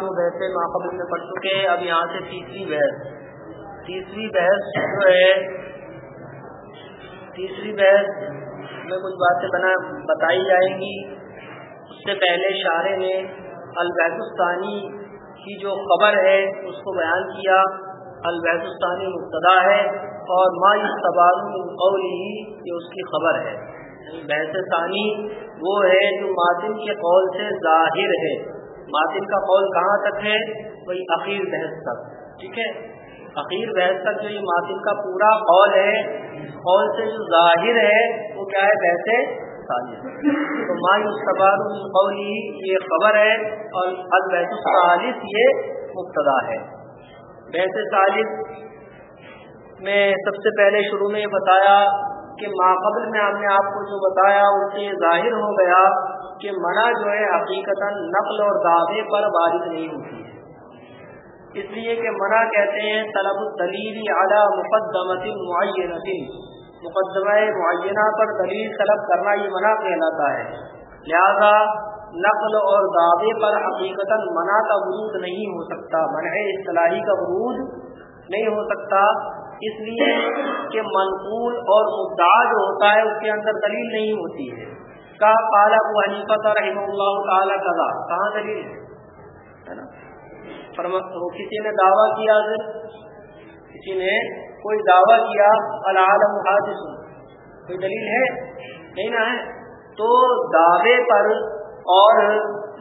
دو بحثیں ماقبل میں پڑھ چکے ہیں، اب یہاں سے تیسری بحث۔ تیسری بحث جو ہے، تیسری بحث میں کچھ باتیں بنا بتائی جائیں گی۔ اس سے پہلے شاعر نے البحثانی کی جو خبر ہے، اس کو بیان کیا۔ البحثانی مبتدا ہے اور ما قول ہی یہ اس کی خبر ہے۔ یعنی بحث ثانی وہ ہے جو ماتم کے قول سے ظاہر ہے۔ ماتن کا قول کہاں تک ہے؟ وہی عقیر بحث تک۔ ٹھیک ہے؟ عقیر بحث تک جو یہ ماتن کا پورا قول ہے قول سے جو ظاہر ہے، وہ کیا ہے؟ بحث تو مایوس قولی، یہ خبر ہے اور البحث یہ مبتدا ہے۔ بحث ثالث میں سب سے پہلے شروع میں یہ بتایا کہ ماقبل میں ہم نے آپ کو جو بتایا، اس سے ظاہر ہو گیا کہ منع جو ہے حقیقت نقل اور دعوے پر وارد نہیں ہوتی ہے۔ اس لیے کہ منع کہتے ہیں طلب الدلیل اعلیٰ مقدمت معین مقدمہ معینہ پر دلیل طلب کرنا یہ منع کہلاتا ہے۔ لہذا نقل اور دعوے پر حقیقت منع کا ورود نہیں ہو سکتا، منع اصطلاحی کا ورود نہیں ہو سکتا۔ اس لیے کہ منقول اور مدعا جو ہوتا ہے اس کے اندر دلیل نہیں ہوتی ہے۔ کا پالا ابو حنیفت رحمہ اللہ تعالیٰ کذا۔ کہاں دلیل ہے؟ نا؟ کسی نے دعویٰ کیا کسی نے کوئی دعویٰ کیا؟ العالم حادث۔ کوئی دلیل ہے؟ نہیں نا ہے۔ تو دعوے پر اور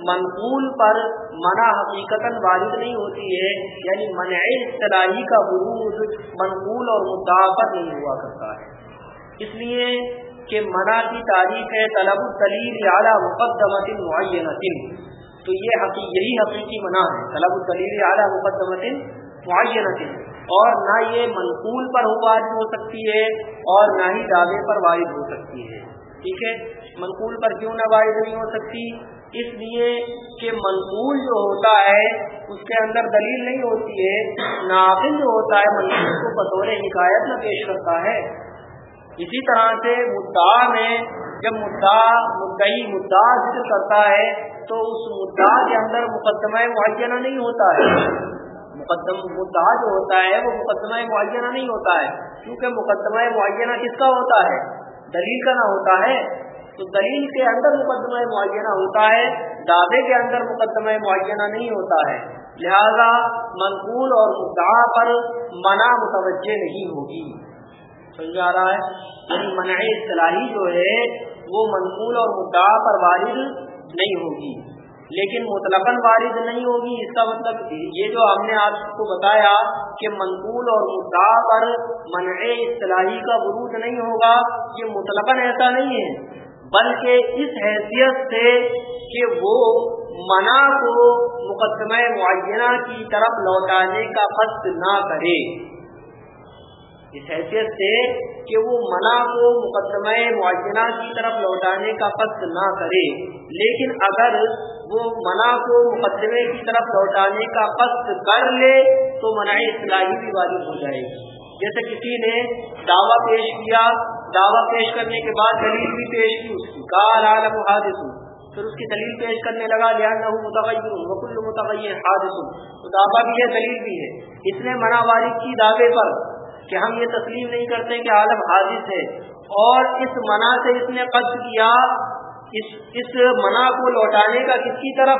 منقول پر منع حقیقت وارد نہیں ہوتی ہے۔ یعنی منع اصطلاحی کا بروج منقول اور مدعا پر نہیں ہوا کرتا ہے۔ اس لیے کہ منع کی تاریخ ہے طلب الدلیل اعلیٰ مقدمت معینہ تو یہ حقیق یہی حقیقی منع ہے، طلب الدلیل اعلیٰ مقدمت معینہ اور نہ یہ منقول پر وارد ہو سکتی ہے اور نہ ہی دعوے پر وارد ہو سکتی ہے۔ ٹھیک ہے؟ منقول پر کیوں نہ وارد نہیں ہو سکتی؟ اس لیے کہ منقول جو ہوتا ہے، اس کے اندر دلیل نہیں ہوتی ہے ناقل جو ہوتا ہے، منقول کو بطور حکایت نہ پیش کرتا ہے۔ اسی طرح سے مدعا میں جب مدعا، مدعی، مدعا ذکر کرتا ہے، تو اس مدعا کے اندر مقدمہ معینہ نہیں ہوتا ہے۔ مقدم، مدعا جو ہوتا ہے، وہ مقدمہ معینہ نہیں ہوتا ہے۔ کیونکہ مقدمہ معینہ کس کا ہوتا ہے؟ دلیل کا نہ ہوتا ہے۔ تو دلیل کے اندر مقدمہ معینہ ہوتا ہے، دعوے کے اندر مقدمہ معینہ نہیں ہوتا ہے۔ لہذا منقول اور مدعا پر منع متوجہ نہیں ہوگی۔ سمجھا رہا ہے۔ یعنی منع اصطلاحی جو ہے، وہ منقول اور مدعا پر وارد نہیں ہوگی۔ لیکن مطلق وارد نہیں ہوگی، اس کا مطلب یہ جو ہم نے آپ کو بتایا کہ منقول اور مدعا پر منع اصطلاحی کا ورود نہیں ہوگا، یہ مطلق ایسا نہیں ہے۔ بلکہ اس حیثیت سے کہ وہ منع کو مقدمہ معینہ کی طرف لوٹانے کا قصد نہ کرے۔ اس حیثیت سے کہ وہ منع کو مقدمہ معینہ کی طرف لوٹانے کا قصد نہ کرے، لیکن اگر وہ منع کو مقدمے کی طرف لوٹانے کا قصد کر لے تو منع اصلاحی بھی واجب ہو جائے گی۔ جیسے کسی نے دعویٰ پیش کیا، دعویٰ پیش کرنے کے بعد دلیل بھی پیش کی، اس کی کال عالم حادث، پھر اس کی دلیل پیش کرنے لگا لیا نہ متغیر وکل متغیر حادث۔ تو دعویٰ بھی ہے، دلیل بھی ہے۔ اس نے منع وارد کی دعوے پر کہ ہم یہ تسلیم نہیں کرتے کہ عالم حادث ہے۔ اور اس منع سے اس نے قصد کیا، اس اس منع کو لوٹانے کا کس کی طرف؟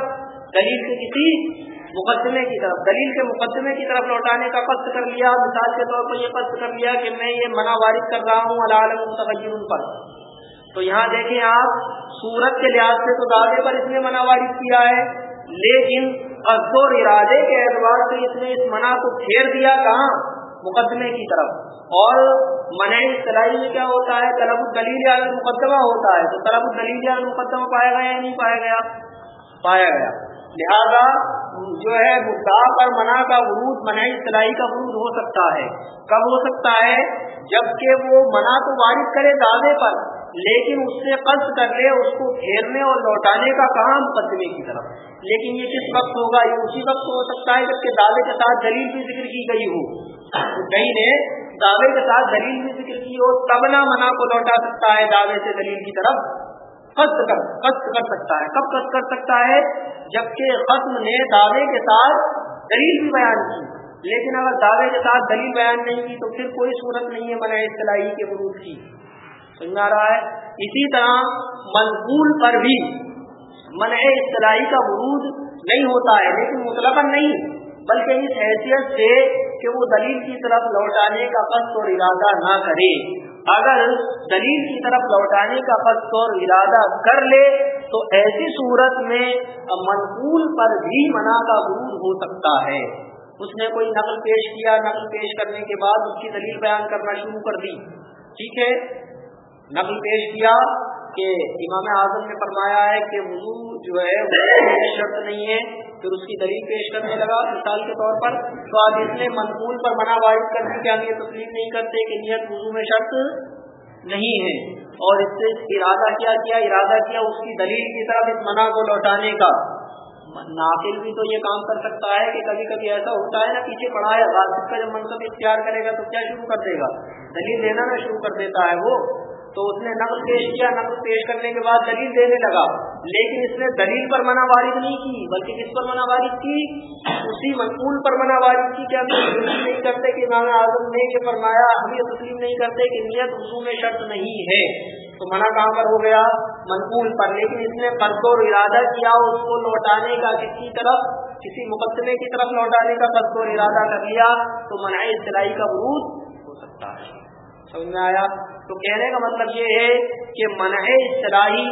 دلیل کے کسی مقدمے کی طرف۔ دلیل کے مقدمے کی طرف لوٹانے کا قصد کر لیا۔ مثال کے طور پر یہ قصد کر لیا کہ میں یہ منع وارد کر رہا ہوں، العالم متغیر پر۔ تو یہاں دیکھیں آپ سورت کے لحاظ سے تو دعوے پر اس نے منع وارد کیا ہے، لیکن قصد ارادے کے اعتبار سے اس نے اس منع کو پھیر دیا کہاں؟ مقدمے کی طرف۔ اور منع اصطلاحی میں کیا ہوتا ہے؟ طلب الدلیل یا مقدمہ ہوتا ہے، تو طلب الدلیل یا مقدمہ پایا گیا یا نہیں پایا گیا؟ پایا گیا۔ لہذا جو ہے، مدعا پر منع کا ورود، منع اصطلاحی کا ورود ہو سکتا ہے۔ کب ہو سکتا ہے؟ جبکہ وہ منع تو وارد کرے دعوے پر۔ لیکن اس سے قصد کر لے، اس کو گھیرنے اور لوٹانے کا کام مقدمے کی طرف۔ لیکن یہ کس وقت ہوگا، یہ اسی وقت ہو سکتا ہے جبکہ دعوے کے ساتھ دلیل بھی ذکر کی گئی ہو۔ کہیں نے دعوے کے ساتھ دلیل بھی ذکر کی ہو تب نہ منع کو لوٹا سکتا ہے دعوے سے دلیل کی طرف۔ قصد کر قصد کر سکتا ہے، کب قصد کر سکتا ہے؟ جبکہ ختم نے دعوے کے ساتھ دلیل بھی بیان کی۔ لیکن اگر دعوے کے ساتھ دلیل بیان نہیں کی تو پھر کوئی صورت نہیں ہے منع اصطلاحی کے ورود کی۔ سمجھ رہا ہے؟ اسی طرح منقول پر بھی منع اصطلاحی کا ورود نہیں ہوتا ہے، لیکن مطلب نہیں، بلکہ اس حیثیت سے کہ وہ دلیل کی طرف لوٹانے کا قصد اور ارادہ نہ کرے۔ اگر دلیل کی طرف لوٹانے کا قصد اور ارادہ کر لے، تو ایسی صورت میں منقول پر بھی منع کا ورود ہو سکتا ہے۔ اس نے کوئی نقل پیش کیا، نقل پیش کرنے کے بعد اس کی دلیل بیان کرنا شروع کر دی۔ ٹھیک ہے؟ نقل پیش کیا کہ امام اعظم نے فرمایا ہے کہ وضو جو ہے شرط نہیں ہے، پھر اس کی دلیل پیش کرنے لگا۔ مثال کے طور پر، تو آپ اس نے منقول پر منع وارد کرنے کے آگے تسلیم نہیں کرتے کہ نیت وضو میں شرط نہیں ہے۔ اور اس سے ارادہ کیا کیا، ارادہ کیا اس کی دلیل کی طرف اس منع کو لوٹانے کا۔ ناقل بھی تو یہ کام کر سکتا ہے کہ کبھی کبھی ایسا ہوتا ہے نا، پیچھے پڑھا ہے غالب کا جب منصب اختیار کرے گا تو کیا شروع کر دے گا؟ دلیل دینا نا شروع کر دیتا ہے وہ۔ تو اس نے نقل پیش کیا، نقل پیش کرنے کے بعد دلیل دینے لگا۔ لیکن اس نے دلیل پر منع وارد نہیں کی، بلکہ کس پر منع وارد کی؟ اسی منقول پر منع وارد کی کیا تسلیم نہیں کرتے کہ امام اعظم نے کہ فرمایا ہم یہ تسلیم نہیں کرتے کہ نیت اصول میں شرط نہیں ہے۔ تو منع کہاں پر ہو گیا؟ منقول پر۔ لیکن اس نے قرض اور ارادہ کیا اس کو لوٹانے کا، کسی طرف، کسی مقدمے کی طرف لوٹانے کا قرض اور ارادہ کر لیا۔ تو منع اصطلاحی کا ورود ہو سکتا ہے۔ سمجھ میں آیا؟ تو کہنے کا مطلب یہ ہے کہ منع اصطلاحی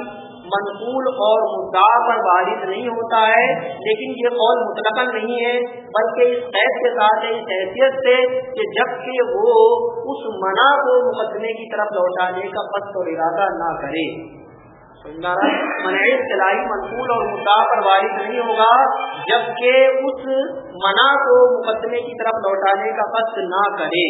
منقول اور مدعا پر وارد نہیں ہوتا ہے، لیکن یہ قول مطلق نہیں ہے، بلکہ اس قید کے ساتھ اس حیثیت سے کہ جبکہ وہ اس منع کو مقدمے کی طرف لوٹانے کا پس اور ارادہ نہ کرے۔ منع اصطلاحی منقول اور مدعا پر وارد نہیں ہوگا، جبکہ اس منع کو مقدمے کی طرف لوٹانے کا قصد نہ کرے۔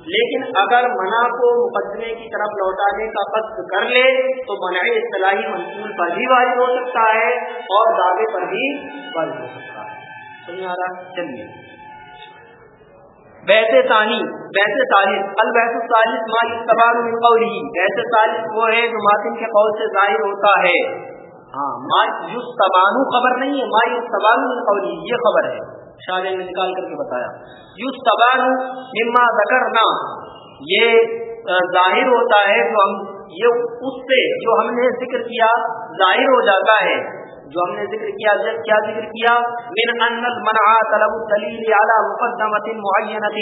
لیکن اگر منع کو مقدمے کی طرف لوٹانے کا قصد کر لے، تو منع اصطلاحی منقول پر بھی واضح ہو سکتا ہے اور دعوے پر بھی واضح ہو سکتا ہے۔ رہا چلیے۔ ویسے ثانی ویسے ثالث۔ الویس الثالث ما استبان من قوله۔ ویسے ثالث وہ ہے جو ماتم کے قول سے ظاہر ہوتا ہے۔ ہاں ما یستبانو خبر نہیں ہے۔ ما یستبان من قوله، یہ خبر ہے۔ شاہ نے نکال کر کے بتایا۔ یو تبان مما ذکرنا۔ یہ ظاہر ہوتا ہے جو ہم، یہ اس سے جو ہم نے ذکر کیا ظاہر ہو جاتا ہے۔ جو ہم نے ذکر کیا کیا ذکر کیا؟ من ان المنع طلب الدلیل علی مقدمۃ معینہ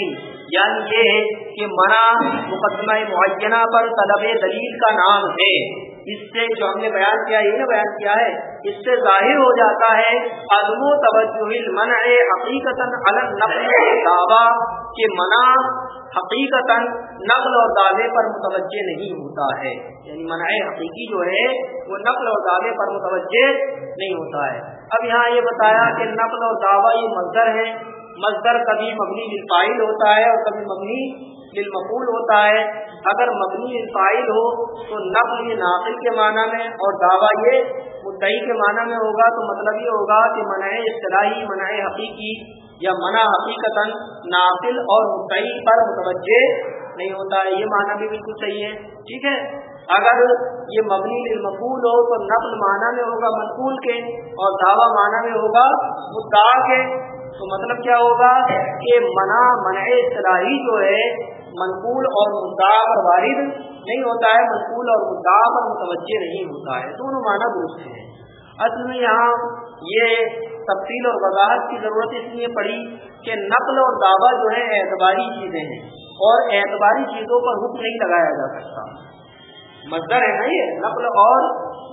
یعنی یہ ہے کہ منع مقدمہ معینہ پر طلب دلیل کا نام ہے۔ اس سے جو ہم نے بیان کیا، یہ بیان کیا ہے، اس سے ظاہر ہو جاتا ہے عدم و توجہ المنع حقیقت دعویٰ کہ منع حقیقت نقل اور دعوے پر متوجہ نہیں ہوتا ہے۔ یعنی منع حقیقی جو ہے، وہ نقل اور دعوے پر متوجہ نہیں ہوتا ہے۔ اب یہاں یہ بتایا کہ نقل اور دعویٰ یہ مزدر ہے۔ مزدر کبھی مبنی فائل ہوتا ہے اور کبھی مبنی للمقول ہوتا ہے۔ اگر مبنی فائل ہو تو نقل یہ ناقل کے معنی میں اور دعویٰ یہ مدعی کے معنی میں ہوگا، تو مطلب یہ ہوگا کہ منع اصطلاحی، منع حقیقی یا منع حقیقت ناقل اور مدعی پر متوجہ نہیں ہوتا ہے۔ یہ معنی بھی بالکل صحیح ہے۔ ٹھیک ہے؟ اگر یہ مبنی للمقول ہو تو نقل معنی میں ہوگا منقول کے اور دعویٰ معنی میں ہوگا مدعا کے۔ تو مطلب کیا ہوگا کہ منع منع اصطلاحی جو ہے، منقول اور مدعا پر وارد نہیں ہوتا ہے، منقول اور مدعا پر متوجہ نہیں ہوتا ہے۔ دونوں معنی درست ہیں۔ اصل میں یہاں یہ تفصیل اور وضاحت کی ضرورت اس لیے پڑی کہ نقل اور دعویٰ جو ہے اعتباری چیزیں ہیں۔ اور اعتباری چیزوں پر حکم نہیں لگایا جا سکتا۔ مزدر ہے نا یہ نقل اور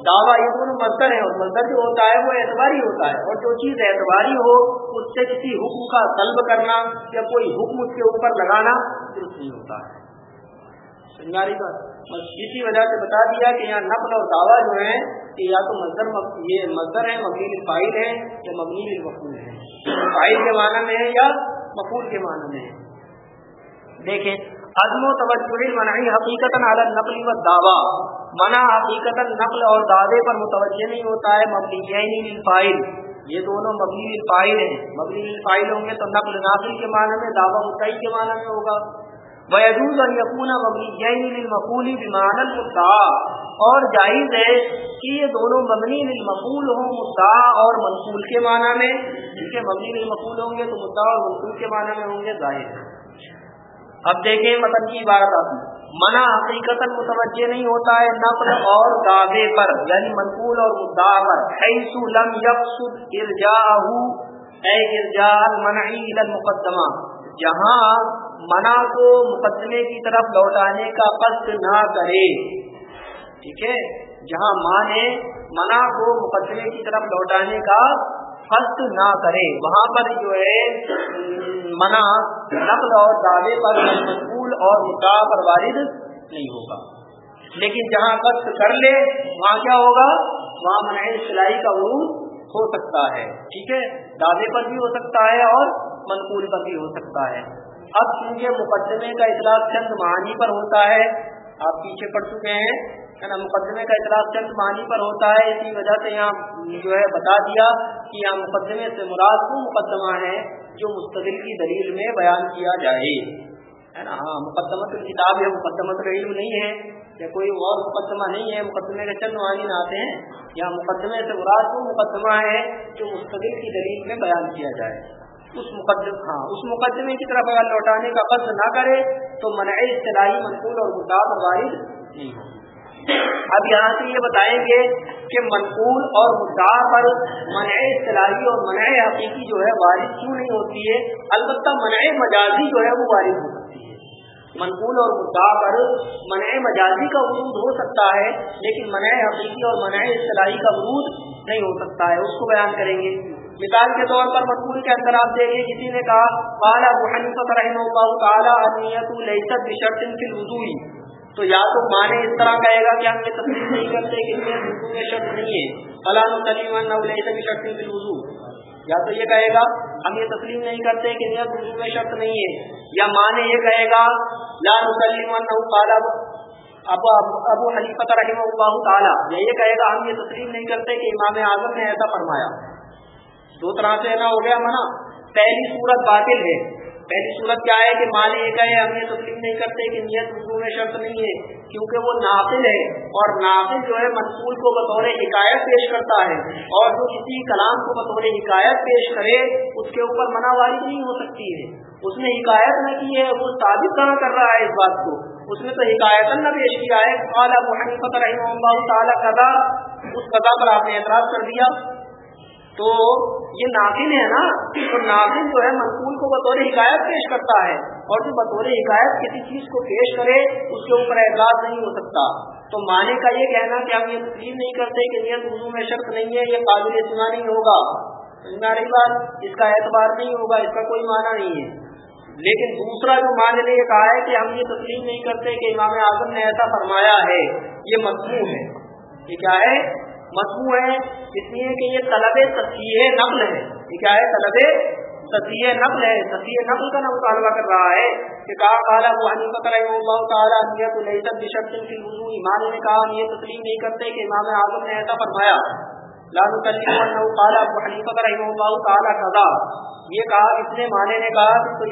دعویٰ، یہ دونوں مزدر ہے اور مزدر جو ہوتا ہے وہ اعتباری ہوتا ہے، اور جو چیز اعتباری ہو، اس سے کسی حکم کا طلب کرنا یا کوئی حکم اس کے اوپر لگانا درست نہیں ہوتا ہے۔ اسی وجہ سے بتا دیا کہ یہاں نقل اور دعویٰ جو ہے کہ یا تو مزدر یہ مزدر ہے مبنی فائل ہے یا مبنی مقبول ہے فائل کے معنی میں ہے یا مقبول کے معنی میں ہے دیکھیں عدم و توجہ منعی حقیقت علی نقل و دعویٰ منع حقیقت نقل اور دعوے پر متوجہ نہیں ہوتا ہے، مبنی فائل یہ دونوں مبنی فائل ہیں. مبنی فائل ہوں گے تو نقل ناقل کے معنی میں، دعویٰ متعی کے معنی میں ہوگا. ویجوز اور یقون مبنی مقولی بیمان المدعا. اور جائز ہے کہ یہ دونوں مبنی للمقول ہوں، مدعا اور منقول کے معنی میں. جن کے مبنی للمقول ہوں گے تو مدعا اور منقول کے معنی میں ہوں گے، ظاہر. اب دیکھیں مطلب کی عبارت آتی منع حقیقت متوجہ نہیں ہوتا ہے نقل اور دعوے پر یعنی منقول اور مدعا پر۔ حیث لم یقصد ارجاءہ اے ارجاء المنعی المقدمہ۔ جہاں منع کو مقدمے کی طرف لوٹانے کا قصد نہ کرے۔ ٹھیک ہے؟ جہاں ماں نے منع کو مقدمے کی طرف لوٹانے کا قصد نہ کرے۔ وہاں پر جو ہے، منع، نقل اور دعوے پر مقبول اور مدعا پر وارد نہیں ہوگا۔ لیکن جہاں قصد کر لے، وہاں کیا ہوگا؟ وہاں منع سلائی کا عروج ہو سکتا ہے۔ ٹھیک ہے؟ دعوے پر بھی ہو سکتا ہے اور منقول پر بھی ہو سکتا ہے۔ اب چونکہ مقدمے کا اطلاق چند معنی پر ہوتا ہے، آپ پیچھے پڑ چکے ہیں۔ ہے نا، مقدمے کا اطلاق چند معنی پر ہوتا ہے، اسی وجہ سے یہاں جو ہے بتا دیا کہ یہاں مقدمے سے مراد وہ مقدمہ ہے جو مستقل کی دلیل میں بیان کیا جائے۔ ہے نا ہاں مقدمت کتاب ہے مقدمت علم نہیں ہے، یا کوئی اور مقدمہ نہیں ہے، مقدمے کے چند معنی آتے ہیں۔ یا مقدمے سے مراد وہ مقدمہ ہے جو مستقل کی دلیل میں بیان کیا جائے۔ اس مقدم ہاں اس مقدمے کی طرف اگر لوٹانے کا قصد نہ کرے تو منع اصطلاحی منقول اور مدعا وارد نہیں ہوگی اب یہاں سے یہ بتائیں گے کہ منقول اور مدعا پر منع اصطلاحی اور منع حقیقی جو ہے وارد کیوں نہیں ہوتی ہے؟ البتہ منع مجازی جو ہے وہ وارد ہو سکتی ہے۔ منقول اور مدعا پر منع مجازی کا ورود ہو سکتا ہے، لیکن منع حقیقی اور منع اصطلاحی کا ورود نہیں ہو سکتا ہے۔ اس کو بیان کریں گے۔ مثال کے طور پر مقبول کے اندر آپ دیکھیں، کسی نے کہا بالا حنیفت رحمہ اللہ تعالیٰ ادنیت لیست بشرط فی الوضوئی۔ تو یا تو مانے اس طرح کہے گا کہ ہم یہ تسلیم نہیں کرتے کہ نیت وضو میں شرط نہیں ہے۔ فلاں سلیم لیست بشرط فی یا تو یہ کہے گا، ہم یہ تسلیم نہیں کرتے کہ نیت وضو میں شرط نہیں ہے۔ یا مانے یہ کہے گا، لا نسلیم قال ابو ابو حنیفت رحمہ اللہ تعالیٰ۔ یا یہ کہے گا، ہم یہ تسلیم نہیں کرتے کہ امام اعظم نے ایسا فرمایا۔ دو طرح سے نہ ہو گیا منع۔ پہلی صورت باطل ہے۔ پہلی صورت کیا ہے کہ مالی یہ کہے ہم یہ تسلیم نہیں کرتے کہ نیت اردو میں شرط نہیں ہے، کیونکہ وہ نافل ہے اور نافل جو ہے منقول کو بطور حکایت پیش کرتا ہے اور جو کسی کلام کو بطور حکایت پیش کرے، اس کے اوپر منع واری نہیں ہو سکتی ہے۔ اس نے حکایت نہ کی ہے، وہ ثابت کہاں کر رہا ہے اس بات کو۔ اس نے تو حکایت نہ پیش کیا ہے۔ تعالیٰ قدا اس قدا پر آپ نے اعتراض کر دیا۔ تو یہ ناقل ہے نا تو ناقل جو ہے منقول کو بطور حکایت پیش کرتا ہے اور جو بطور حکایت کسی چیز کو پیش کرے، اس کے اوپر اعتراض نہیں ہو سکتا۔ تو معنی کا یہ کہنا کہ ہم یہ تسلیم نہیں کرتے کہ نیت اردو میں شرط نہیں ہے، یہ قابل سنا نہیں ہوگا۔ رہی بات؟ اس کا اعتبار نہیں ہوگا، اس کا کوئی معنی نہیں ہے۔ لیکن دوسرا جو مان نے یہ کہا ہے کہ ہم یہ تسلیم نہیں کرتے کہ امام اعظم نے ایسا فرمایا ہے، یہ مضمون ہے۔ یہ کیا ہے؟ مضموع ہے، اس لیے کہ یہ طلب تصحیح نقل ہے۔ یہ کیا ہے؟ طلب تصحیح نقل ہے۔ تصحیح نقل کا مطالبہ کر رہا ہے کہ کہا کالا وہ حنیفت رحمہ اللہ تعالیٰ نیت الحسن بشرط کی وضو ایمان نے کہا، ہم یہ تسلیم نہیں کرتے کہ امام اعظم نے ایسا فرمایا۔ لال تسلیم قال ابو حنیفت رحمہ اللہ تعالیٰ قضا یہ کہا، اس نے مانے نے کہا تو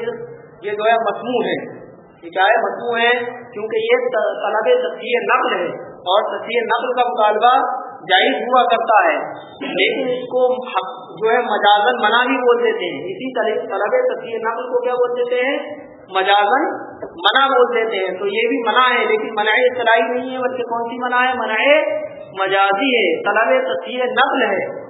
یہ جو ہے مضموع ہے۔ یہ کیا ہے؟ مضموع ہے، کیونکہ یہ طلب تصحیح نقل ہے۔ اور تصحیح نقل کا مطالبہ جائز ہوا کرتا ہے۔ لیکن اس کو جو ہے مجازن منع بھی بول دیتے ہیں۔ اسی طرح طلب تصویر نقل کو کیا بول دیتے ہیں؟ مجازن منع بول دیتے ہیں۔ تو یہ بھی منع ہے، لیکن منع اصطلاحی نہیں ہے، بلکہ کون سی منع ہے؟ منع مجازی ہے۔ طلب تصویر نقل ہے۔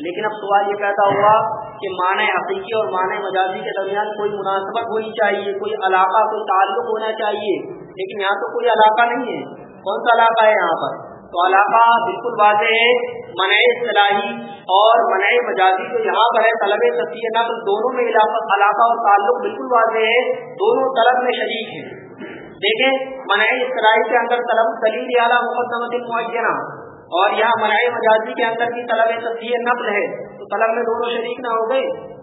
لیکن اب سوال یہ پیدا ہوا کہ معنی حقیقی اور معنی مجازی کے درمیان کوئی مناسبت ہونی چاہیے، کوئی علاقہ، کوئی تعلق ہونا چاہیے۔ لیکن یہاں تو کوئی علاقہ نہیں ہے۔ کون سا علاقہ ہے یہاں پر؟ تو علاقہ بالکل واضح ہے منع اصطلاحی اور منع مجازی جو یہاں پر ہے، طلب تصویر نقل دونوں میں علاقہ اور تعلق بالکل واضح ہے، دونوں طلب میں شریک ہیں۔ دیکھیں منع اصطلاحی کے اندر طلب دلیل اعلیٰ مقدمت معینہ اور یہاں منع مجازی کے اندر بھی طلب تصویر نقل ہے، تو طلب میں دونوں شریک نہ ہو گئے۔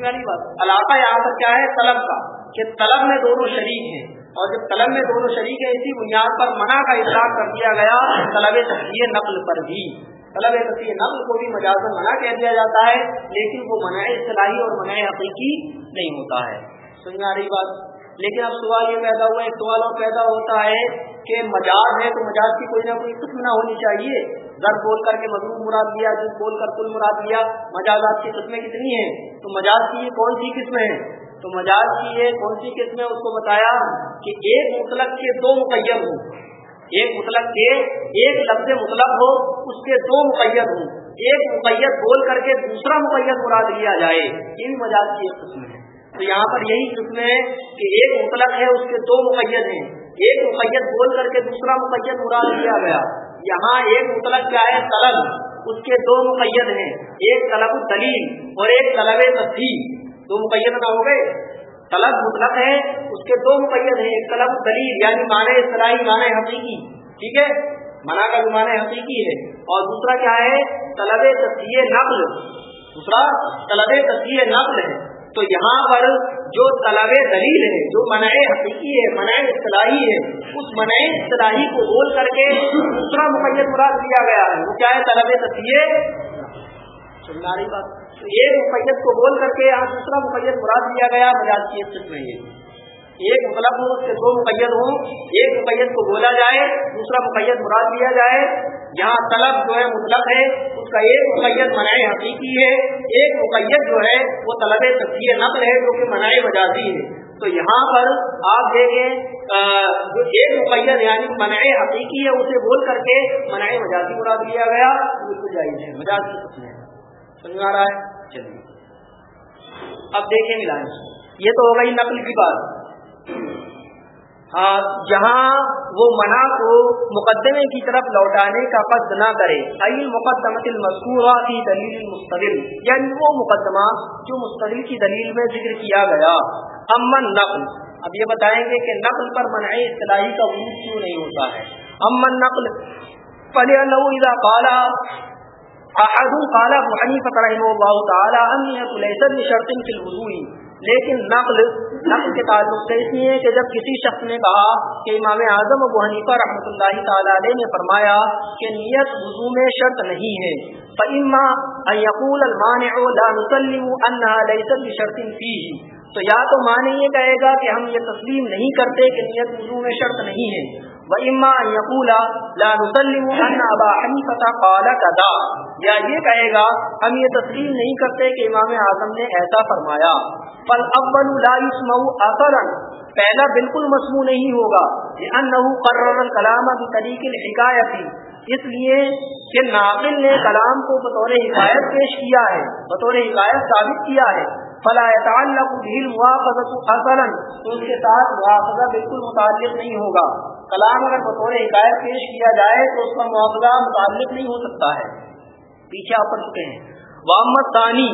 بات، علاقہ یہاں پر کیا ہے؟ طلب کا، کہ طلب میں دونوں شریک ہیں۔ اور جب طلب میں دونوں شریک ہے اسی بنیاد پر منع کا اطلاق کر دیا گیا، طلب تصویر نقل پر بھی۔ طلب تصویر نقل کو بھی مجاز منع کہہ دیا جاتا ہے، لیکن وہ منع اصطلاحی اور منع حقیقی نہیں ہوتا ہے۔ سمجھ آ رہی بات؟ لیکن اب سوال یہ پیدا ہوا، ایک سوال اور پیدا ہوتا ہے کہ مجاز ہے تو مجاز کی کوئی نہ کوئی قسم نہ ہونی چاہیے۔ در بول کر کے مضمون مراد لیا جس بول کر کل مراد لیا، مجازات کی قسمیں کتنی ہیں؟ تو مجاز کی یہ کون سی قسمیں ہیں؟ تو مجاز کی یہ کون سی قسمیں اس کو بتایا کہ ایک مطلق کے دو مقیم ہوں۔ ایک مطلق کے ایک لفظ مطلق ہو، اس کے دو مقید ہوں۔ ایک مقید بول کر کے دوسرا مقید مراد لیا جائے۔ ان مجاز کی ایک قسم ہے۔ تو یہاں پر یہی قسم ہے کہ ایک مطلق ہے، اس کے دو مقید ہیں۔ ایک مقید بول کر کے دوسرا مقید مراد لیا گیا۔ یہاں ایک مطلق کیا ہے طلب، اس کے دو مقید ہیں۔ ایک طلب دلیل اور ایک طلب تصدیق دو مقید نہ ہو گئے، طلب مطلق ہے، اس کے دو مقید ہیں، ایک طلب دلیل یعنی معنی اصطلاحی، معنی حقیقی، ٹھیک ہے؟ منع کا بھی معنی حقیقی ہے۔ اور دوسرا کیا ہے؟ طلب تصدیق نقل۔ دوسرا، طلب تصدیق نقل۔ ہے تو یہاں پر جو طلب دلیل ہے، جو منع حقیقی ہے، منع اصطلاحی ہے، اس منع اصطلاحی کو بول کر کے دوسرا مقید مراد دیا گیا ہے۔ وہ کیا ہے؟ طلب تصویر سننا رہی بات؟ ایک مقید کو بول کر کے یہاں دوسرا مقید مراد دیا گیا مجاز کی قسم میں ایک مطلب ہو اس کے دو مقید ہوں۔ ایک مقید کو بولا جائے، دوسرا مقید مراد دیا جائے۔ یہاں طلب جو ہے مطلب ہے، اس کا ایک مقید منع حقیقی ہے۔ ایک مقید جو ہے، وہ طلب تصویر نقل ہے جو کہ منع مجازی ہے۔ تو یہاں پر آپ دیکھیں جو ایک مقید یعنی منع حقیقی ہے، اسے بول کر کے منع مجازی مراد دیا گیا۔ بالکل جائز ہے، مجاز کی ہے۔ سمجھ آ رہا ہے؟ چلیے۔ اب دیکھیں ملائیں یہ تو ہو گئی نقل کی بات۔ ہاں، جہاں وہ منع کو مقدمے کی طرف لوٹانے کا قصد نہ کرے عین مقدمت المذکورہ کی دلیل مستدل۔ یعنی وہ مقدمہ جو مستدل کی دلیل میں ذکر کیا گیا۔ امن نقل اب یہ بتائیں گے کہ نقل پر منع اصطلاحی کا وجود کیوں نہیں ہوتا ہے؟ امن نقل پلے اذا قال احد قال ابو حنیفہ رحمہ اللہ تعالی ان ليس بشرط في الوضوء لیکن نقل نقل کے تعلق سے اس لیے کہ جب کسی شخص نے کہا کہ امام اعظم ابو حنیفہ رحمۃ اللہ تعالی علیہ نے فرمایا کہ نیت وضو میں شرط نہیں ہے، فإما أن يقول المانع لا نسلم أنها ليست بشرط فيه. تو یا تو مانے یہ کہے گا کہ ہم یہ تسلیم نہیں کرتے کہ نیت وضو میں شرط نہیں ہے۔ وَإِمَّا أَن يَقُولَ لَا نُسَلِّمُ أَنَّ أَبَا حَنِيفَةَ قَالَ كَذَا یا یہ کہے گا، ہم یہ تسلیم نہیں کرتے کہ امام اعظم نے ایسا فرمایا۔ فَالْأَوَّلُ لَا يُسْمَعُ أَثَرًا۔ پہلا بالکل مسموع نہیں ہوگا، لأنه قرر الكلام بطریق الحکایت اس لیے کہ ناقل نے کلام کو بطور حکایت پیش کیا ہے، بطور حکایت ثابت کیا ہے۔ فلا يتعلق به المواخذه اصلا تو اس کے ساتھ مواخذہ بالکل متعلق نہیں ہوگا۔ کلام اگر بطور حکایت پیش کیا جائے تو اس کا مواخذہ متعلق نہیں ہو سکتا ہے۔ پیچھے آپ پڑھ چکے ہیں۔ محمد ثانی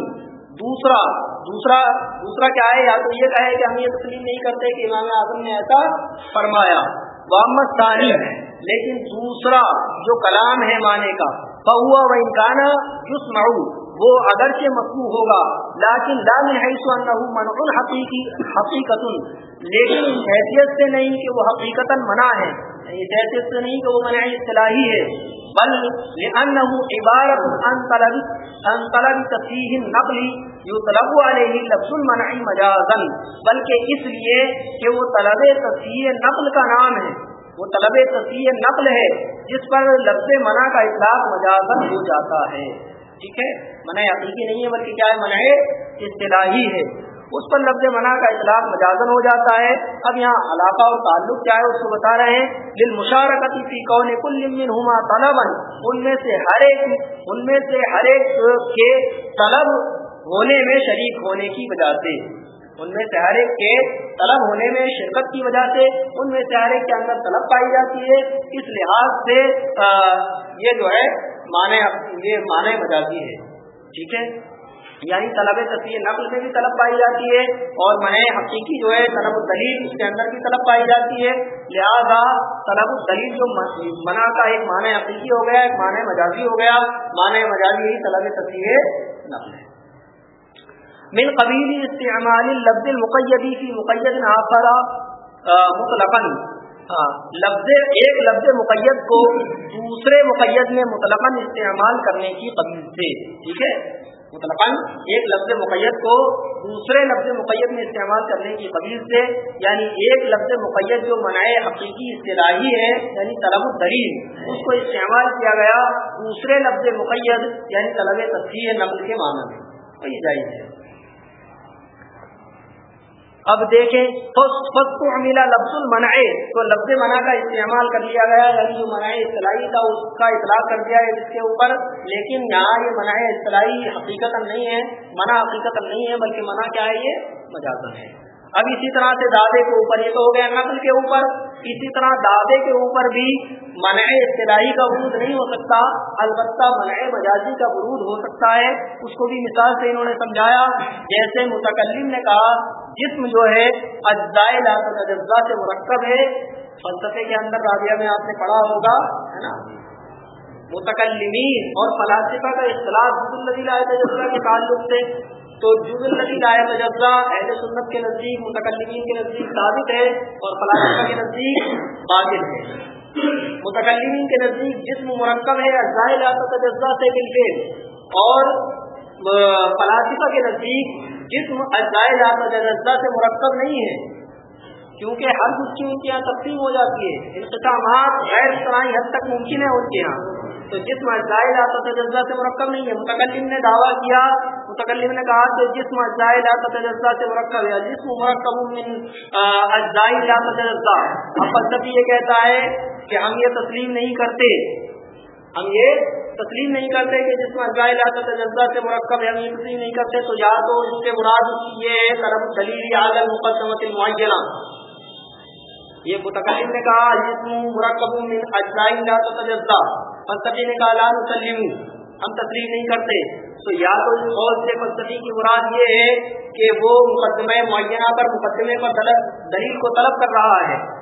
دوسرا دوسرا دوسرا کیا ہے؟ یا تو یہ کہے کہ ہم یہ تسلیم نہیں کرتے کہ امام اعظم نے ایسا فرمایا۔ محمد ثانی لیکن دوسرا جو کلام ہے معنی کا فہوا و انکانہ یسمع وہ اگرچہ مصنوع ہوگا، لیکن لا من حیث انه منع حقیقی حقیقت لیکن حیثیت سے نہیں کہ وہ حقیقتا منع ہے۔ اس حیثیت سے نہیں کہ وہ منع اصطلاحی ہے۔ بل لانه عبارت عن طلب عن طلب تصحیح النقل یطلب علیہ لفظ المنع مجازا۔ بلکہ اس لیے کہ وہ طلب تصحیح نقل کا نام ہے۔ وہ طلب تصحیح نقل ہے، جس پر لفظ منع کا اطلاق مجازن ہو جاتا ہے۔ ٹھیک ہے؟ منع حقیقی نہیں ہے، بلکہ کیا ہے؟ منع اصطلاحی ہے۔ اس پر لفظ منع کا اطلاق مجازن ہو جاتا ہے۔ اب یہاں علاقہ اور تعلق کیا ہے؟ اس کو بتا رہے ہیں۔ دل مشارکتی فی کون کل ہما طلب ان میں سے ہر ایک، ان میں سے ہر ایک کے طلب ہونے میں شریک ہونے کی وجہ سے۔ ان میں سے ہر ایک کے طلب ہونے میں شرکت کی وجہ سے۔ ان میں سے ہر ایک کے اندر طلب پائی جاتی ہے۔ اس لحاظ سے یہ جو ہے معنی یہ معنی مجازی ہے۔ ٹھیک ہے؟ یعنی طلب تصویر نقل میں بھی طلب پائی جاتی ہے اور میں حقیقی جو ہے طلب الدلیل اس کے اندر بھی طلب پائی جاتی ہے۔ لہذا طلب الدلیل جو منع کا ایک معنی حقیقی ہو گیا، ایک معنی مجازی ہو گیا۔ معنی مجازی ہی طلب تصویر نقل ہے۔ من قبیل استعمال اللفظ المقیدی فی مقید آخر مطلقا۔ ہاں لفظ ایک لفظ مقید کو دوسرے مقید میں مطلق استعمال کرنے کی قبیل سے ٹھیک ہے؟ مطلق ایک لفظ مقید کو دوسرے لفظ مقید میں استعمال کرنے کی قبیل سے یعنی ایک لفظ مقید جو منائے حقیقی اصطلاحی ہے یعنی طلب الدلیل، اس کو استعمال کیا گیا دوسرے لفظ مقید یعنی طلب تصحیح نقل کے معنی میں۔ تو یہ جائز ہے۔ اب دیکھیں ملا لفظ المنع تو لفظ منع کا استعمال کر لیا گیا یعنی جو منع اصطلاحی تھا، اس کا اطلاع کر دیا ہے اس کے اوپر۔ لیکن یہاں یہ منع اصطلاحی حقیقت نہیں ہے منع حقیقت نہیں ہے، بلکہ منع کیا ہے؟ یہ مجازن ہے۔ اب اسی طرح سے دادے کے اوپر، یہ تو ہو گیا نقل کے اوپر، اسی طرح دادے کے اوپر بھی منع اصطلاحی کا ورود نہیں ہو سکتا، البتہ منع مجازی کا ورود ہو سکتا ہے۔ اس کو بھی مثال سے انہوں نے سمجھایا۔ جیسے متکلم نے کہا، جسم جو ہے اجزائے اجزا سے مرکب ہے۔ فلسفے کے اندر رابعہ میں آپ نے پڑھا ہوگا، ہے نا؟ متکلمین اور فلاسفہ کا اختلاف تجزہ کے تعلق سے تو جز النبی لائے تجزہ اہل سنت کے نزدیک، متکلمین کے نزدیک ثابت ہے اور فلاسفہ کے نزدیک باطل ہے۔ متکلمین کے نزدیک جسم مرکب ہے اجزائے تجزہ سے بالفعل۔ اور فلاسفہ کے نزدیک جسم اجزائے تجزہ سے مرکب نہیں ہے۔ کیونکہ ہر کچھ کی ان کے یہاں تقسیم ہو جاتی ہے۔ انتظامات غیر صلاحی حد تک ممکن ہے ان کے یہاں۔ تو جسم اجزائے تجزہ سے مرکب نہیں ہے۔ متکلم نے دعویٰ کیا، متکلم نے کہا کہ جسم اجزائے تجزہ سے مرکب ہے۔ جسم مرکب من اجزائے تجزہ اب پدتی یہ کہتا ہے کہ ہم یہ تسلیم نہیں کرتے۔ ہم یہ تسلیم نہیں کرتے کہ جس میں اجزائے تجزہ سے مرکب ہے۔ ہم یہ تسلیم نہیں کرتے، تو یا تو اس کے مراد یہ ہے طرف دلیل عالم مقدمت معینہ یہ متکلم نے کہا، جسم مرکب من اجزائی لا تجزا فلسفی نے کہا لان نسلم۔ ہم تسلیم نہیں کرتے۔ تو یا تو اس قول سے فلسفی کی مراد یہ ہے کہ وہ مقدمہ معینہ پر، مقدمے پر دلیل کو طلب کر رہا ہے۔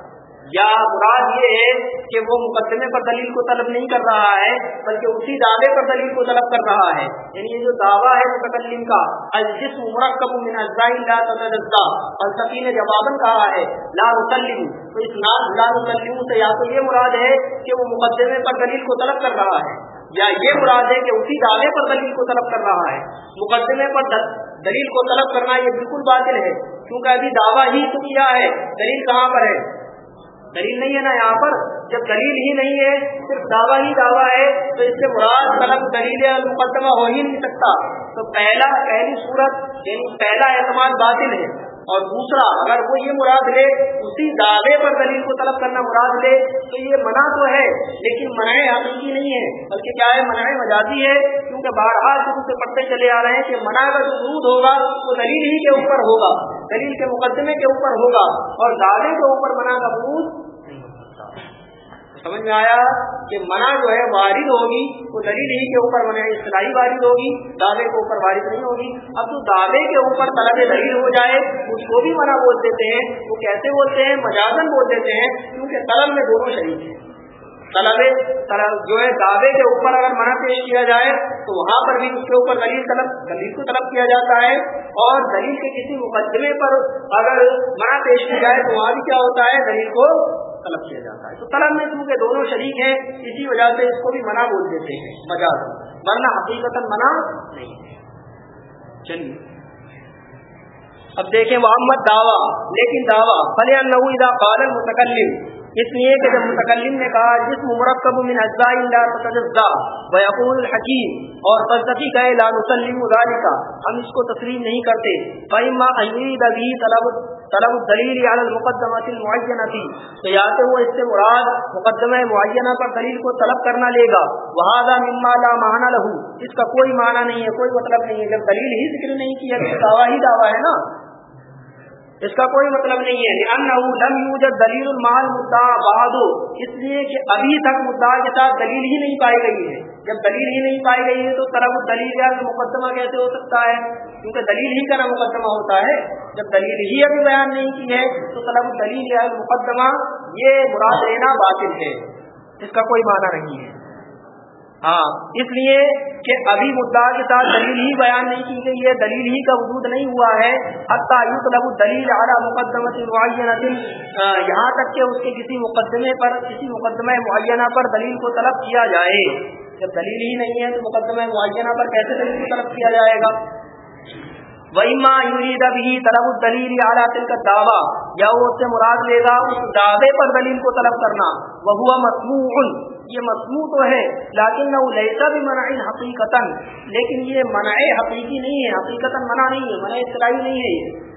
یا مراد یہ ہے کہ وہ مقدمے پر دلیل کو طلب نہیں کر رہا ہے، بلکہ اسی دعوے پر دلیل کو طلب کر رہا ہے۔ یعنی یہ جو دعویٰ ہے متکلم کا، الجسم مرکب من لا تتجزا۔ فلسفی نے جواباً کہا ہے، لا مسلم تو اس لا مسلم سے یا تو یہ مراد ہے کہ وہ مقدمے پر دلیل کو طلب کر رہا ہے، یا یہ مراد ہے کہ اسی دعوے پر دلیل کو طلب کر رہا ہے۔ مقدمے پر دلیل کو طلب کرنا یہ بالکل باطل ہے، کیونکہ ابھی دعویٰ ہی تو کیا ہے، دلیل کہاں پر ہے؟ دلیل نہیں ہے نا یہاں پر۔ جب دلیل ہی نہیں ہے، صرف دعویٰ ہی دعویٰ ہے، تو اس سے مراد طلب دلیل مقدمہ ہو ہی نہیں سکتا۔ تو پہلا، پہلی صورت یعنی پہلا اعتماد باطل ہے۔ اور دوسرا، اگر وہ یہ مراد لے، اسی دعوے پر دلیل کو طلب کرنا مراد لے، تو یہ منع تو ہے، لیکن منع حقیقی نہیں ہے۔ بلکہ کیا ہے؟ منع مجازی ہے۔ کیونکہ بارہ شروع سے پڑھتے چلے آ رہے ہیں کہ منع کا جو ورود ہوگا وہ دلیل ہی کے اوپر ہوگا۔ دلیل کے مقدمے کے اوپر ہوگا۔ اور دعوے کے اوپر منع کا ورود سمجھ میں آیا کہ منع جو ہے وارد ہوگی وہ دلیل ہی کے اوپر منع اصطلاحی وارد ہوگی، دعوے کے اوپر وارد نہیں ہوگی۔ اب جو دعوے کے اوپر طلب دلیل ہو جائے، اس کو بھی منع بول دیتے ہیں۔ وہ کیسے بولتے ہیں؟ مجازن بول دیتے ہیں، کیونکہ طلب میں دونوں شریک ہیں۔ طلب طلب جو ہے دعوے کے اوپر اگر منع پیش کیا جائے، تو وہاں پر بھی اس کے اوپر دلیل طلب، دلیل کو طلب کیا جاتا ہے۔ اور دلیل کے کسی مقدمے پر اگر منع پیش کی جائے، تو وہاں بھی کیا ہوتا ہے؟ دلیل کو طلب کیا جاتا ہے۔ تو طلب میں چونکہ دونوں شریک ہیں، اسی وجہ سے اس کو بھی منع بول دیتے ہیں مجاز ورنہ حقیقت منع نہیں ہے۔ چلیے۔ اب دیکھیں محمد دعویٰ، لیکن دعویٰ فلی اللہ قال المتکلم اس لیے کہ جب متکلم نے کہا جس مرکب من اجزاء لا تتجزا. ويقول الحکیم، اور فلسفی کہے، لا نسلم ذلك ہم اس کو تسلیم نہیں کرتے۔ فإما ان يريد به طلب طلب الدلیل علی المقدمات المعینہ تھی تو یا تو وہ اس سے مراد مقدمہ معینہ پر دلیل کو طلب کرنا لے گا۔ وہذا مما لا معنی له۔ اس کا کوئی معنی نہیں ہے، کوئی مطلب نہیں ہے۔ جب دلیل ہی ذکر نہیں کیا تو دعویٰ ہی دعویٰ ہے نا۔ اس کا کوئی مطلب نہیں ہے لم یوجد دلیل المال مدعا بہادو اس لیے کہ ابھی تک مدعا کے ساتھ دلیل ہی نہیں پائی گئی ہے۔ جب دلیل ہی نہیں پائی گئی ہے تو طرف دلیل یا مقدمہ کیسے ہو سکتا ہے؟ کیونکہ دلیل ہی کا مقدمہ ہوتا ہے۔ جب دلیل ہی ابھی بیان نہیں کی ہے تو طلب دلیل یا مقدمہ یہ مراد لینا باطل ہے۔ اس کا کوئی معنی نہیں ہے۔ ہاں اس لیے کہ ابھی مدعا کے ساتھ دلیل ہی بیان نہیں کی گئی ہے، دلیل ہی کا وجود نہیں ہوا ہے۔ حتیٰ دلیل اعلیٰ مقدمت یہاں تک کہ اس کے کسی مقدمے پر، کسی مقدمہ معینہ پر دلیل کو طلب کیا جائے۔ جب دلیل ہی نہیں ہے تو مقدمہ معینہ پر کیسے دلیل کو طلب کیا جائے گا؟ وہی یورید ابھی طلب الدلیل اعلیٰ دل کا دعویٰ یا وہ اس سے مراد لے گا، اس دعوے پر دلیل کو طلب کرنا۔ وہ ہوا مصنوع یہ مصنوع تو ہے لیکن نہ لہسا بھی منع حقیقت لیکن یہ منع حقیقی نہیں ہے حقیقت منع نہیں ہے، منع اطلاعی نہیں ہے یہ۔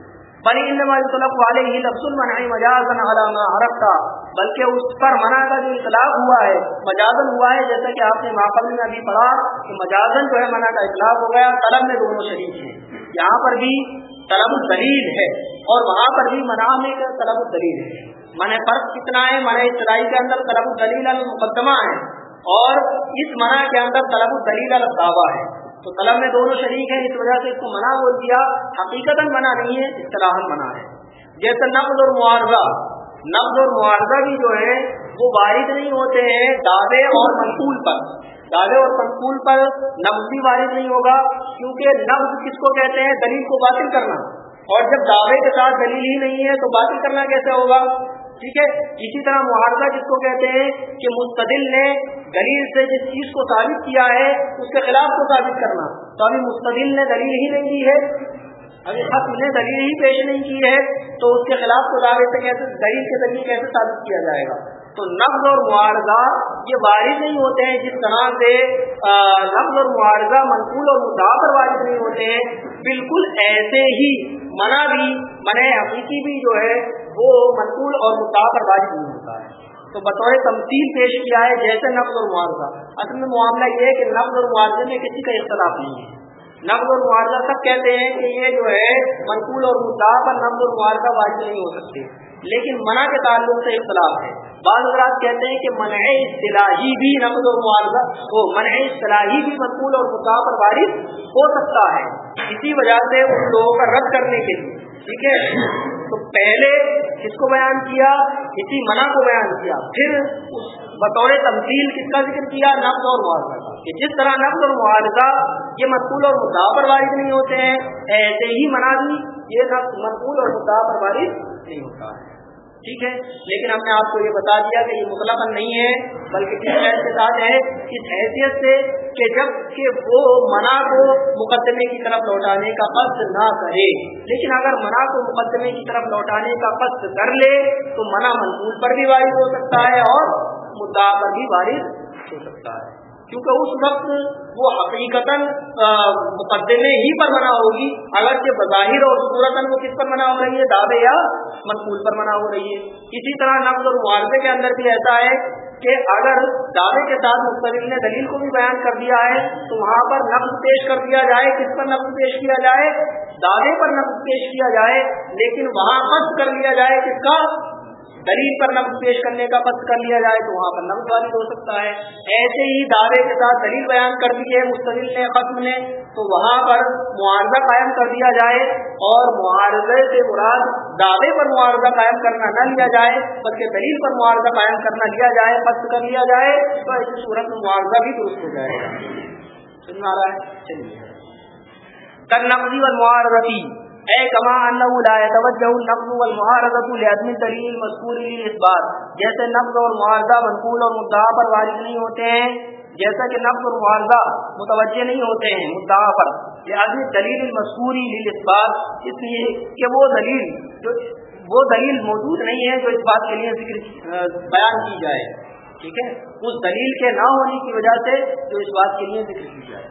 بلی انما طلب والے ہی لفظ المنع مجازن علامہ رکھتا بلکہ اس پر منع کا جو اطلاق ہوا ہے مجازن ہوا ہے، جیسا کہ آپ نے ماقبل میں ابھی پڑھا کہ مجازن جو ہے منع کا اطلاق ہو گیا، طلب میں دونوں شریک ہیں۔ یہاں پر بھی طلب الدلیل ہے۔ اور وہاں پر بھی منع میں طلب الدلیل ہے۔ من فرق کتنا ہے؟ من اطلاعی کے اندر طلب الدلیل المقدمہ ہے اور اس منع کے اندر طلب الدلیل الدعویٰ ہے۔ تو طلب میں دونوں شریک ہیں، اس وجہ سے اس کو منع بول دیا۔ حقیقت منع نہیں ہے اصطلاح منع ہے۔ جیسے نقد اور معاوضہ نقد اور معاوضہ بھی جو ہے وہ وارد نہیں ہوتے ہیں دعوے اور منقول پر۔ دعوے اور منقول پر نفز بھی وارد نہیں ہوگا، کیونکہ نفز کس کو کہتے ہیں؟ دلیل کو باطل کرنا۔ اور جب دعوے کے ساتھ دلیل ہی نہیں ہے تو باطل کرنا کیسے ہوگا؟ ٹھیک ہے؟ اسی طرح معاوضہ جس کو کہتے ہیں کہ مستدل نے دلیل سے جس چیز کو ثابت کیا ہے، اس کے خلاف کو ثابت کرنا۔ تو ابھی مستدل نے دلیل ہی نہیں دی ہے۔ ابھی حق نے دلیل ہی پیش نہیں کی ہے۔ تو اس کے خلاف کو دعوے سے کیسے، دلیل کے ذریعے کیسے ثابت کیا جائے گا؟ تو نقد اور معارضہ یہ وارد نہیں ہوتے ہیں۔ جس طرح سے نقد اور معارضہ منقول اور مدعا پر وارد نہیں ہوتے ہیں۔ بالکل ایسے ہی منع بھی منع حقیقی بھی جو ہے، وہ منقول اور مدعا پر وارد نہیں ہوتا ہے۔ تو بطور تمثیل پیش کیا ہے، جیسے نقد اور معارضہ۔ اصل میں معاملہ یہ ہے کہ نقد اور معارضے میں کسی کا اختلاف نہیں ہے۔ نقد اور معارضہ سب کہتے ہیں کہ یہ جو ہے منقول اور مدعا پر نقد اور معارضہ وارد نہیں ہو سکتے۔ لیکن منع کے تعلق سے اختلاف ہے۔ بعض حضرات کہتے ہیں کہ منع اصطلاحی بھی نقد و معاوضہ وہ منع اصطلاحی بھی مقبول اور مقا پر وارث ہو سکتا ہے۔ اسی وجہ سے ان لوگوں کا رد کرنے کے لیے، ٹھیک ہے؟ تو پہلے کس کو بیان کیا؟ اسی منع کو بیان کیا۔ پھر اس بطور تمثیل کس کا ذکر کیا؟ نقد اور معاوضہ کا۔ کہ جس طرح نقد اور معاوضہ یہ مقبول اور مدعا پر وارث نہیں ہوتے ہیں، ایسے ہی منع بھی یہ مقبول اور مدعا پر وارث نہیں ہوتا۔ ہے ٹھیک ہے؟ لیکن ہم نے آپ کو یہ بتا دیا کہ یہ مطلب نہیں ہے، بلکہ کس حیث کے ساتھ ہے۔ اس حیثیت سے کہ جبکہ وہ منع کو مقدمے کی طرف لوٹانے کا قصد نہ کرے۔ لیکن اگر منع کو مقدمے کی طرف لوٹانے کا قصد کر لے، تو منع منقول پر بھی وارث ہو سکتا ہے اور مدعا پر بھی وارث ہو سکتا ہے۔ کیونکہ اس وقت وہ حقیقت مقدمے ہی پر منع ہوگی اگر کہ بظاہر اور صورت وہ کس پر منع ہو رہی ہے؟ دعوے یا منقول پر منع ہو رہی ہے۔ اسی طرح نقد اور معاوضے کے اندر بھی ایسا ہے کہ اگر دعوے کے ساتھ مستقل نے دلیل کو بھی بیان کر دیا ہے، تو وہاں پر نقد پیش کر دیا جائے، کس پر نقد پیش کیا جائے؟ دعوے پر نقد پیش کیا جائے، لیکن وہاں فرض کر لیا جائے کس کا؟ دلیل پر نقد پیش کرنے کا پس کر لیا جائے تو وہاں پر نقد والی ہو سکتا ہے۔ ایسے ہی دعوے کے ساتھ دلیل بیان کر دی ہے مستقل نے، ختم نے۔ تو وہاں پر معاوضہ قائم کر دیا جائے اور معاوضے سے مراد دعوے پر معاوضہ قائم کرنا نہ لیا جائے، بلکہ دلیل پر معاوضہ قائم کرنا لیا جائے پس کر لیا جائے، تو ایسی صورت میں معاوضہ بھی درست ہو جائے گا۔ رہا ہے؟ چلیے۔ نقدی اور اے کما انه لا يتوجه النقد والمعارضه لعدم الدليل المذكور للاثبات جیسے نقد اور معارضہ منقول اور مدعا پر وارد نہیں ہوتے ہیں، جیسا کہ نقد اور معارضہ متوجہ نہیں ہوتے ہیں، مدعا پر۔ لعدم دلیل المذکوری للاثبات اس لیے کہ وہ دلیل جو وہ دلیل موجود نہیں ہے جو اس بات کے لیے ذکر بیان کی جائے۔ ٹھیک ہے؟ اس دلیل کے نہ ہونے کی وجہ سے جو اس بات کے لیے ذکر کی جائے۔